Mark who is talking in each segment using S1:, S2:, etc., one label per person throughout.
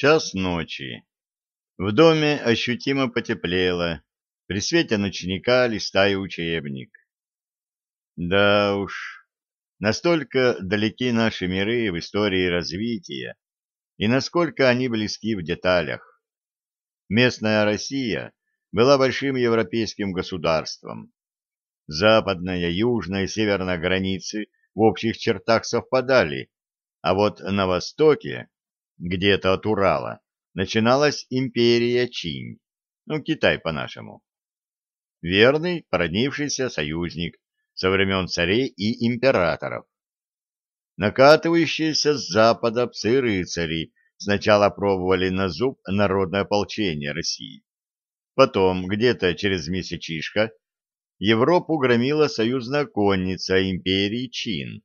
S1: Час ночи. В доме ощутимо потеплело. При свете ночника листаю учебник. Да уж, настолько далеки наши миры в истории развития, и насколько они близки в деталях. Местная Россия была большим европейским государством. Западная, южная и северная границы в общих чертах совпадали, а вот на востоке где-то от Урала, начиналась империя Чинь, ну, Китай по-нашему. Верный, породнившийся союзник со времен царей и императоров. Накатывающиеся с запада псы-рыцари сначала пробовали на зуб народное ополчение России. Потом, где-то через месячишко, Европу громила союзная конница империи Чин.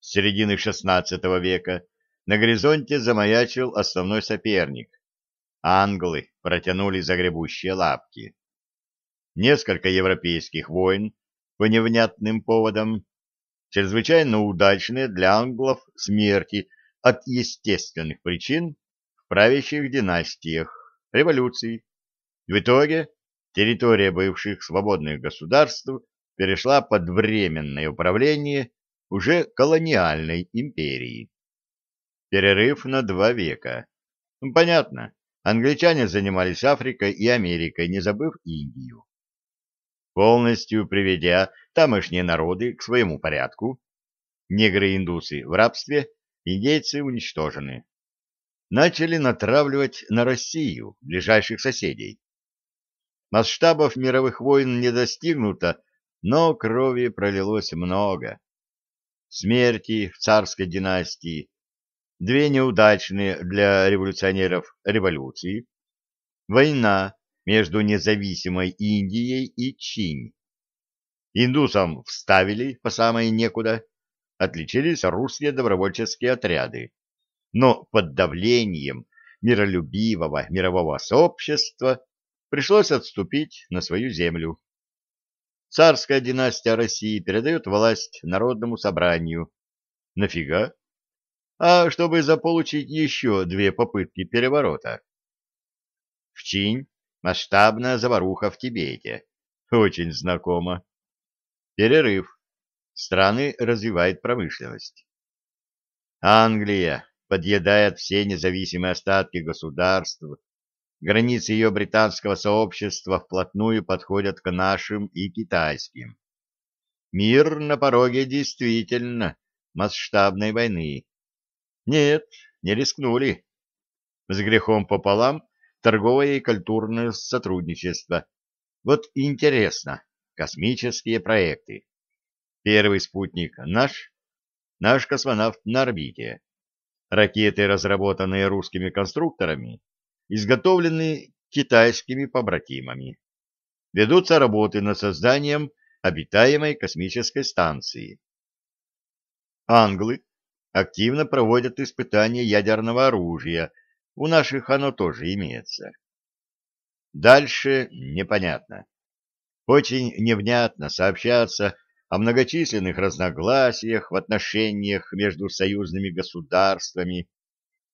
S1: С середины XVI века на горизонте замаячил основной соперник. Англы протянули загребущие лапки. Несколько европейских войн по невнятным поводам, чрезвычайно удачные для англов смерти от естественных причин в правящих династиях, революций. В итоге территория бывших свободных государств перешла под временное управление уже колониальной империи. Перерыв на два века. Ну, понятно, англичане занимались Африкой и Америкой, не забыв Индию. Полностью приведя тамошние народы к своему порядку, негры-индусы в рабстве, индейцы уничтожены. Начали натравливать на Россию, ближайших соседей. Масштабов мировых войн не достигнуто, но крови пролилось много. Смерти в царской династии, две неудачные для революционеров революции, война между независимой Индией и Чинь. Индусам вставили по самое некуда, отличились русские добровольческие отряды, но под давлением миролюбивого мирового сообщества пришлось отступить на свою землю. Царская династия России передает власть народному собранию. Нафига а чтобы заполучить еще две попытки переворота. В Чинь масштабная заваруха в Тибете. Очень знакомо. Перерыв. Страны развивает промышленность. Англия подъедает все независимые остатки государств. Границы ее британского сообщества вплотную подходят к нашим и китайским. Мир на пороге действительно масштабной войны нет, не рискнули. С грехом пополам торговое и культурное сотрудничество. Вот интересно, космические проекты. Первый спутник наш, наш космонавт на орбите. Ракеты, разработанные русскими конструкторами, изготовлены китайскими побратимами. Ведутся работы над созданием обитаемой космической станции. Англы активно проводят испытания ядерного оружия, у наших оно тоже имеется. Дальше непонятно. Очень невнятно сообщаться о многочисленных разногласиях в отношениях между союзными государствами.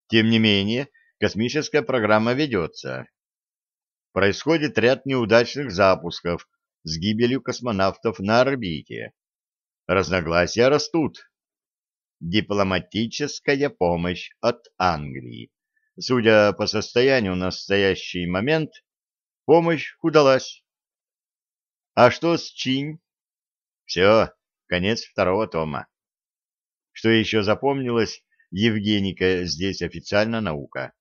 S1: Тем не менее, космическая программа ведется. Происходит ряд неудачных запусков с гибелью космонавтов на орбите. Разногласия растут, дипломатическая помощь от Англии. Судя по состоянию в настоящий момент, помощь удалась. А что с Чинь? Все, конец второго тома. Что еще запомнилось, Евгеника здесь официально наука.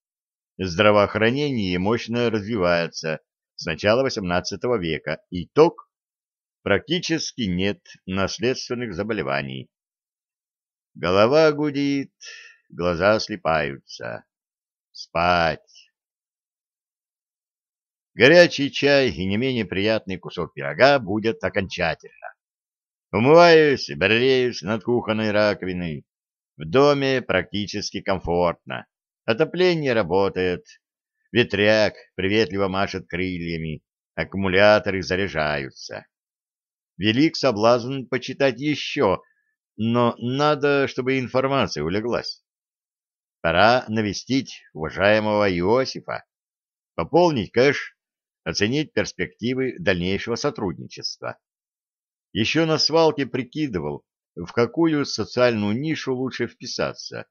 S1: Здравоохранение мощно развивается с начала XVIII века. Итог – практически нет наследственных заболеваний Голова гудит, глаза слепаются. Спать. Горячий чай и не менее приятный кусок пирога будет окончательно. Умываюсь, бреюсь над кухонной раковиной. В доме практически комфортно. Отопление работает. Ветряк приветливо машет крыльями. Аккумуляторы заряжаются. Велик соблазн почитать еще но надо, чтобы информация улеглась. Пора навестить уважаемого Иосифа, пополнить кэш, оценить перспективы дальнейшего сотрудничества. Еще на свалке прикидывал, в какую социальную нишу лучше вписаться.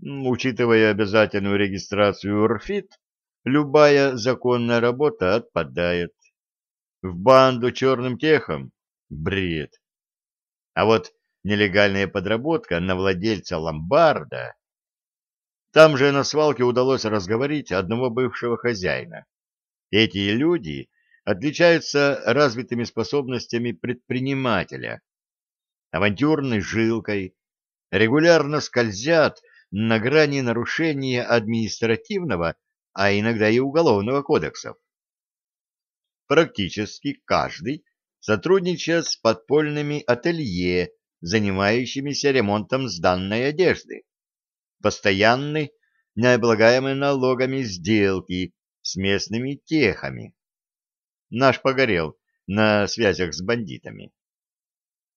S1: Учитывая обязательную регистрацию РФИТ, любая законная работа отпадает. В банду черным техом? Бред. А вот нелегальная подработка на владельца ломбарда. Там же на свалке удалось разговорить одного бывшего хозяина. Эти люди отличаются развитыми способностями предпринимателя, авантюрной жилкой, регулярно скользят на грани нарушения административного, а иногда и уголовного кодексов. Практически каждый сотрудничает с подпольными ателье, занимающимися ремонтом сданной одежды. Постоянны необлагаемые налогами сделки с местными техами. Наш погорел на связях с бандитами.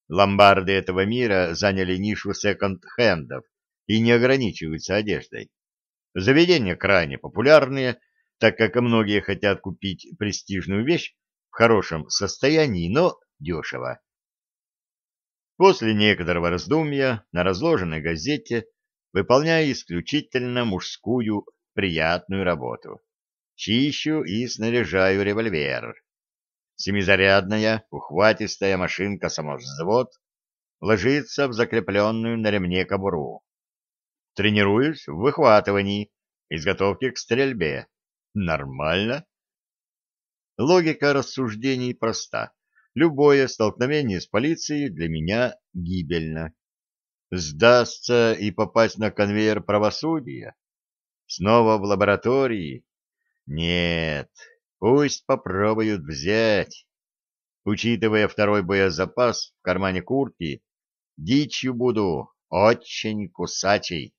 S1: Ломбарды этого мира заняли нишу секонд-хендов и не ограничиваются одеждой. Заведения крайне популярные, так как многие хотят купить престижную вещь в хорошем состоянии, но дешево После некоторого раздумья на разложенной газете, выполняя исключительно мужскую приятную работу, чищу и снаряжаю револьвер. Семизарядная, ухватистая машинка-самовзвод ложится в закрепленную на ремне кобуру. Тренируюсь в выхватывании, изготовке к стрельбе. Нормально. Логика рассуждений проста. Любое столкновение с полицией для меня гибельно. Сдастся и попасть на конвейер правосудия? Снова в лаборатории? Нет, пусть попробуют взять. Учитывая второй боезапас в кармане куртки, дичью буду очень кусачей.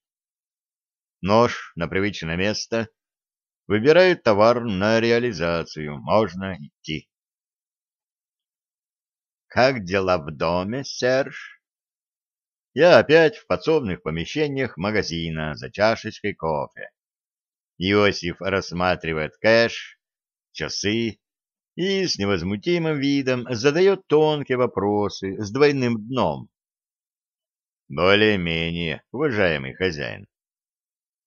S1: Нож на привычное место. Выбираю товар на реализацию. Можно идти. Как дела в доме, Серж? Я опять в подсобных помещениях магазина за чашечкой кофе. Иосиф рассматривает кэш, часы и с невозмутимым видом задает тонкие вопросы с двойным дном. Более-менее, уважаемый хозяин.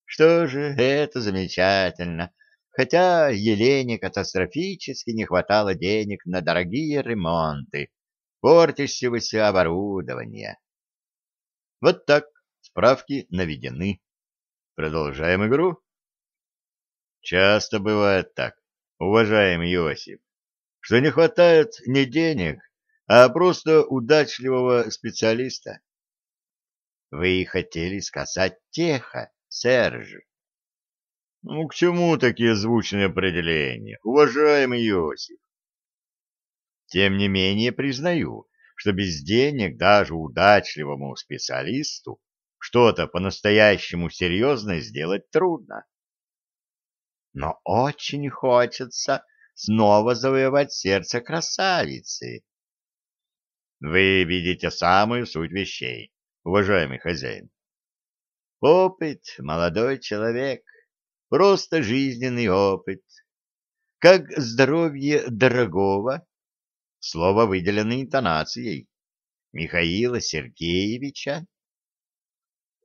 S1: Что же, это замечательно. Хотя Елене катастрофически не хватало денег на дорогие ремонты портящегося оборудования. Вот так справки наведены. Продолжаем игру. Часто бывает так, уважаемый Иосиф, что не хватает не денег, а просто удачливого специалиста. Вы хотели сказать теха, Серж. Ну, к чему такие звучные определения, уважаемый Иосиф? Тем не менее, признаю, что без денег даже удачливому специалисту что-то по-настоящему серьезное сделать трудно. Но очень хочется снова завоевать сердце красавицы. Вы видите самую суть вещей, уважаемый хозяин. Опыт, молодой человек, просто жизненный опыт. Как здоровье дорогого, Слово выделено интонацией. Михаила Сергеевича?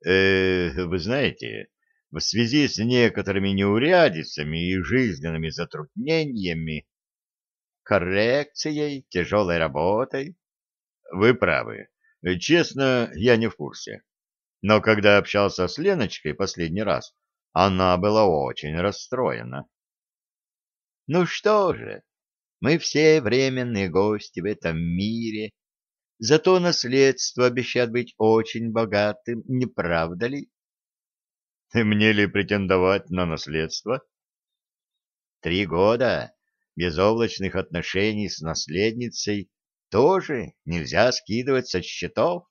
S1: Э, вы знаете, в связи с некоторыми неурядицами и жизненными затруднениями, коррекцией, тяжелой работой, вы правы. Честно, я не в курсе. Но когда общался с Леночкой последний раз, она была очень расстроена. Ну что же, мы все временные гости в этом мире. Зато наследство обещает быть очень богатым, не правда ли? Мне ли претендовать на наследство? Три года безоблачных отношений с наследницей тоже нельзя скидывать со счетов.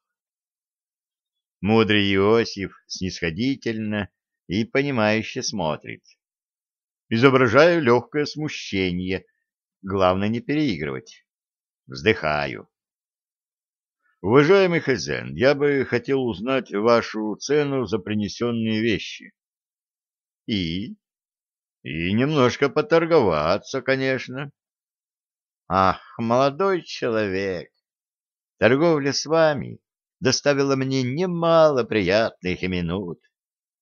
S1: Мудрый Иосиф снисходительно и понимающе смотрит. Изображаю легкое смущение, Главное не переигрывать. Вздыхаю. Уважаемый хозяин, я бы хотел узнать вашу цену за принесенные вещи. И? И немножко поторговаться, конечно. Ах, молодой человек, торговля с вами доставила мне немало приятных минут.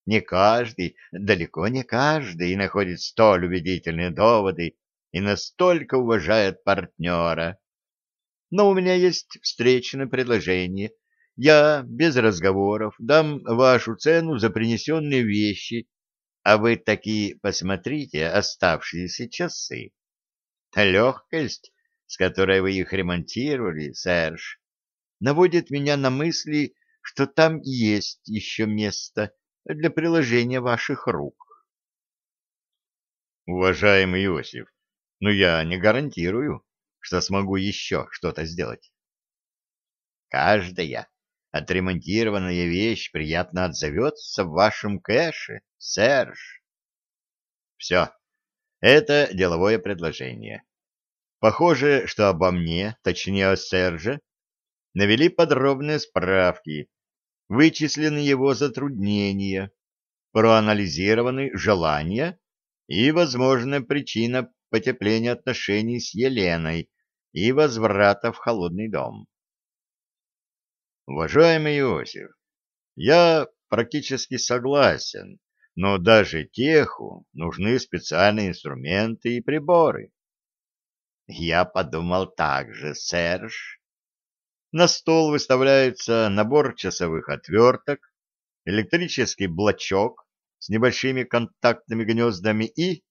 S1: Не каждый, далеко не каждый находит столь убедительные доводы и настолько уважает партнера. Но у меня есть встречное предложение. Я без разговоров дам вашу цену за принесенные вещи, а вы такие посмотрите оставшиеся часы. Та легкость, с которой вы их ремонтировали, сэрж, наводит меня на мысли, что там есть еще место для приложения ваших рук. Уважаемый Иосиф, но я не гарантирую, что смогу еще что-то сделать. Каждая отремонтированная вещь приятно отзовется в вашем кэше, Серж. Все. Это деловое предложение. Похоже, что обо мне, точнее о Серже, навели подробные справки, вычислены его затруднения, проанализированы желания и, возможно, причина потепления отношений с Еленой и возврата в холодный дом. Уважаемый Иосиф, я практически согласен, но даже теху нужны специальные инструменты и приборы. Я подумал так же, Серж. На стол выставляется набор часовых отверток, электрический блочок с небольшими контактными гнездами и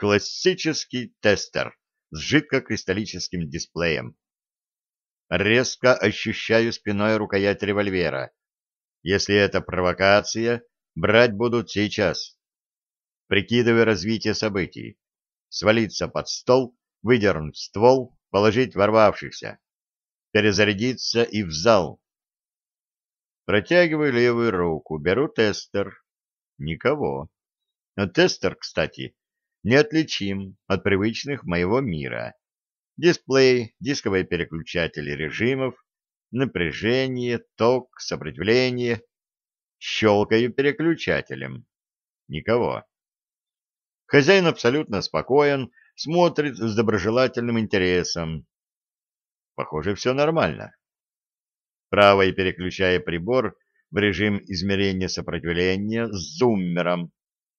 S1: Классический тестер с жидкокристаллическим дисплеем. Резко ощущаю спиной рукоять револьвера. Если это провокация, брать будут сейчас. Прикидываю развитие событий. Свалиться под стол, выдернуть ствол, положить ворвавшихся. Перезарядиться и в зал. Протягиваю левую руку, беру тестер. Никого. Но тестер, кстати, неотличим от привычных моего мира. Дисплей, дисковые переключатели режимов, напряжение, ток, сопротивление. Щелкаю переключателем. Никого. Хозяин абсолютно спокоен, смотрит с доброжелательным интересом. Похоже, все нормально. Правой переключая прибор в режим измерения сопротивления с зуммером,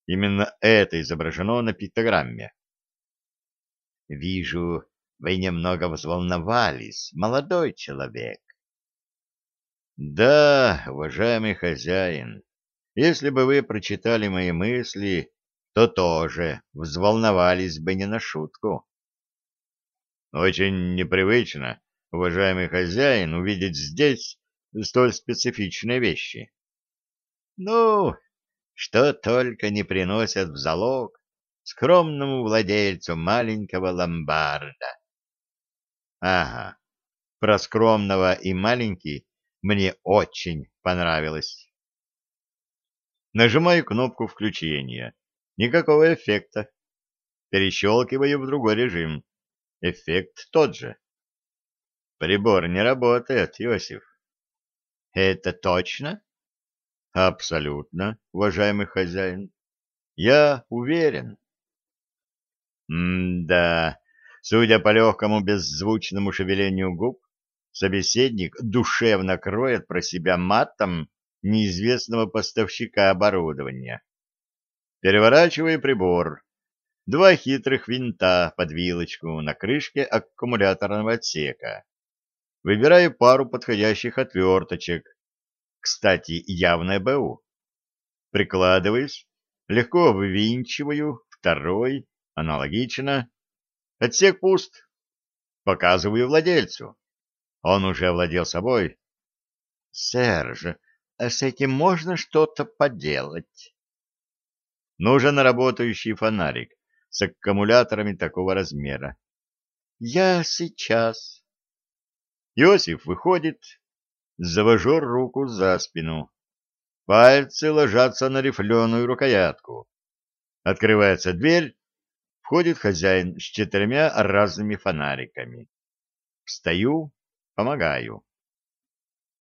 S1: Именно это изображено на пиктограмме. Вижу, вы немного взволновались, молодой человек. Да, уважаемый хозяин, если бы вы прочитали мои мысли, то тоже взволновались бы не на шутку. Очень непривычно, уважаемый хозяин, увидеть здесь столь специфичные вещи. Ну, что только не приносят в залог скромному владельцу маленького ломбарда. Ага, про скромного и маленький мне очень понравилось. Нажимаю кнопку включения. Никакого эффекта. Перещелкиваю в другой режим. Эффект тот же. Прибор не работает, Иосиф. Это точно? Абсолютно, уважаемый хозяин. Я уверен. М-да, судя по легкому беззвучному шевелению губ, собеседник душевно кроет про себя матом неизвестного поставщика оборудования. Переворачиваю прибор. Два хитрых винта под вилочку на крышке аккумуляторного отсека. Выбираю пару подходящих отверточек кстати, явное БУ. Прикладываюсь, легко вывинчиваю, второй, аналогично. Отсек пуст. Показываю владельцу. Он уже владел собой. Серж, а с этим можно что-то поделать? Нужен работающий фонарик с аккумуляторами такого размера. Я сейчас. Иосиф выходит, завожу руку за спину. Пальцы ложатся на рифленую рукоятку. Открывается дверь, входит хозяин с четырьмя разными фонариками. Встаю, помогаю.